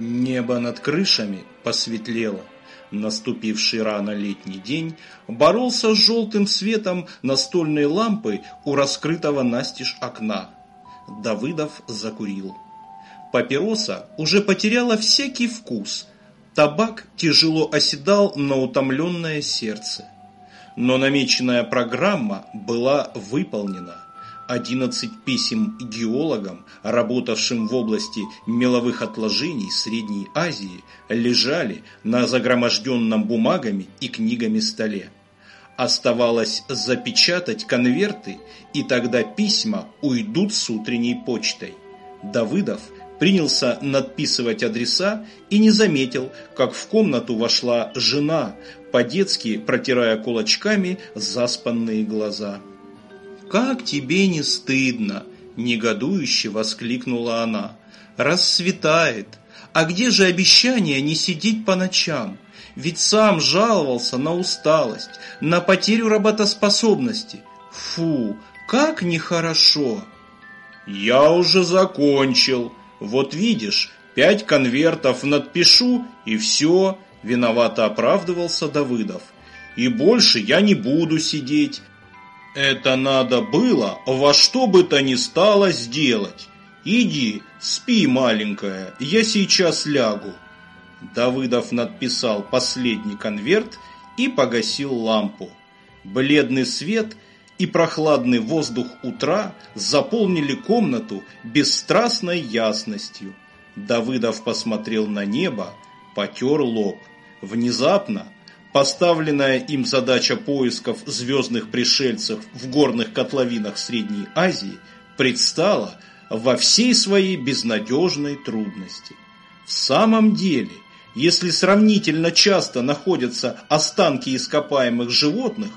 Небо над крышами посветлело. Наступивший рано летний день боролся с желтым светом настольной лампы у раскрытого настежь окна. Давыдов закурил. Папироса уже потеряла всякий вкус. Табак тяжело оседал на утомленное сердце. Но намеченная программа была выполнена. 11 писем геологам, работавшим в области меловых отложений Средней Азии, лежали на загроможденном бумагами и книгами столе. Оставалось запечатать конверты, и тогда письма уйдут с утренней почтой. Давыдов принялся надписывать адреса и не заметил, как в комнату вошла жена, по-детски протирая кулачками заспанные глаза. «Как тебе не стыдно!» – негодующе воскликнула она. «Рассветает! А где же обещание не сидеть по ночам? Ведь сам жаловался на усталость, на потерю работоспособности. Фу, как нехорошо!» «Я уже закончил. Вот видишь, пять конвертов надпишу и все», – виновато оправдывался Давыдов. «И больше я не буду сидеть, это надо было во что бы то ни стало сделать. Иди, спи, маленькая, я сейчас лягу. Давыдов надписал последний конверт и погасил лампу. Бледный свет и прохладный воздух утра заполнили комнату бесстрастной ясностью. Давыдов посмотрел на небо, потер лоб. Внезапно Поставленная им задача поисков звездных пришельцев в горных котловинах Средней Азии предстала во всей своей безнадежной трудности. В самом деле, если сравнительно часто находятся останки ископаемых животных,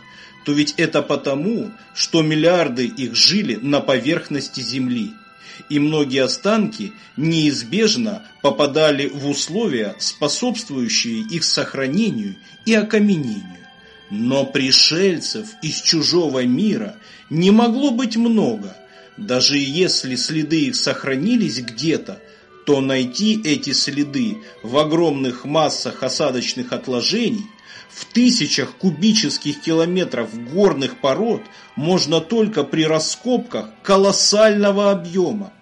то ведь это потому, что миллиарды их жили на поверхности Земли – и многие останки неизбежно попадали в условия, способствующие их сохранению и окаменению. Но пришельцев из чужого мира не могло быть много. Даже если следы их сохранились где-то, то найти эти следы в огромных массах осадочных отложений – в тысячах кубических километров горных пород можно только при раскопках колоссального объема.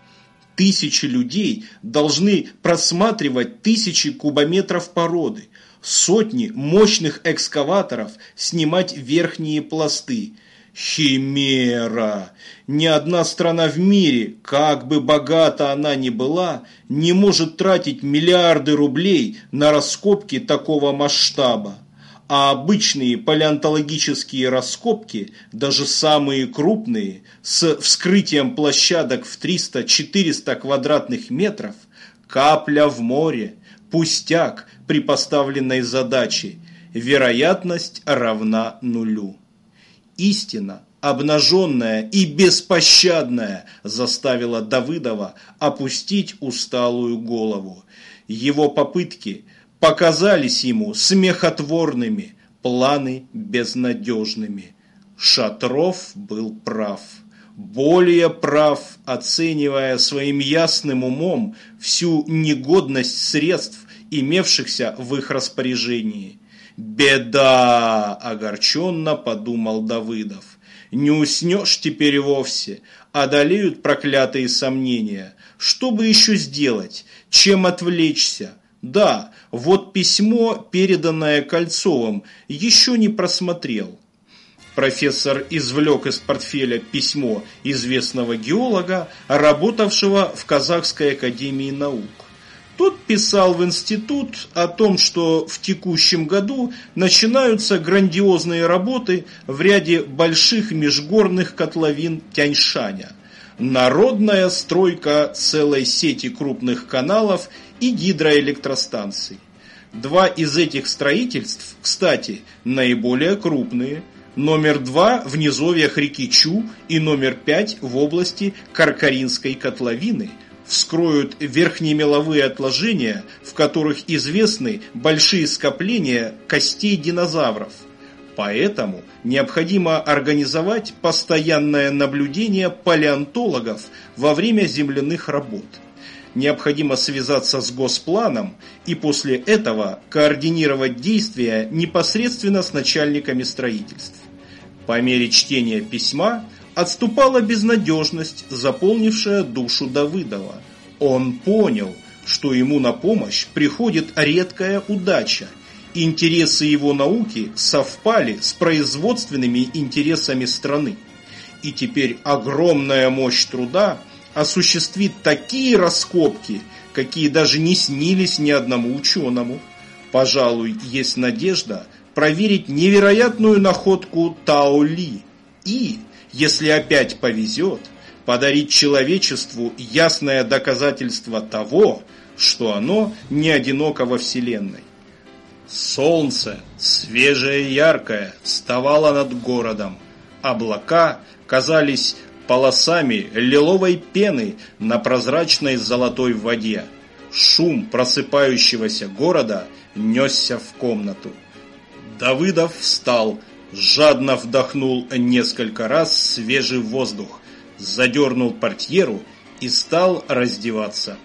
Тысячи людей должны просматривать тысячи кубометров породы, сотни мощных экскаваторов снимать верхние пласты. Химера! Ни одна страна в мире, как бы богата она ни была, не может тратить миллиарды рублей на раскопки такого масштаба а обычные палеонтологические раскопки, даже самые крупные, с вскрытием площадок в 300-400 квадратных метров, капля в море, пустяк при поставленной задаче, вероятность равна нулю. Истина, обнаженная и беспощадная, заставила Давыдова опустить усталую голову. Его попытки – показались ему смехотворными, планы безнадежными. Шатров был прав. Более прав, оценивая своим ясным умом всю негодность средств, имевшихся в их распоряжении. «Беда!» – огорченно подумал Давыдов. «Не уснешь теперь вовсе, одолеют проклятые сомнения. Что бы еще сделать? Чем отвлечься? Да, вот письмо, переданное Кольцовым, еще не просмотрел. Профессор извлек из портфеля письмо известного геолога, работавшего в Казахской академии наук. Тот писал в институт о том, что в текущем году начинаются грандиозные работы в ряде больших межгорных котловин Тяньшаня. Народная стройка целой сети крупных каналов и гидроэлектростанций. Два из этих строительств, кстати, наиболее крупные. Номер два в низовьях реки Чу и номер пять в области Каркаринской котловины вскроют верхнемеловые отложения, в которых известны большие скопления костей динозавров. Поэтому необходимо организовать постоянное наблюдение палеонтологов во время земляных работ – необходимо связаться с Госпланом и после этого координировать действия непосредственно с начальниками строительств. По мере чтения письма отступала безнадежность, заполнившая душу Давыдова. Он понял, что ему на помощь приходит редкая удача. Интересы его науки совпали с производственными интересами страны. И теперь огромная мощь труда осуществит такие раскопки, какие даже не снились ни одному ученому. Пожалуй, есть надежда проверить невероятную находку Тао Ли и, если опять повезет, подарить человечеству ясное доказательство того, что оно не одиноко во Вселенной. Солнце, свежее и яркое, вставало над городом. Облака казались полосами лиловой пены на прозрачной золотой воде. Шум просыпающегося города несся в комнату. Давыдов встал, жадно вдохнул несколько раз свежий воздух, задернул портьеру и стал раздеваться.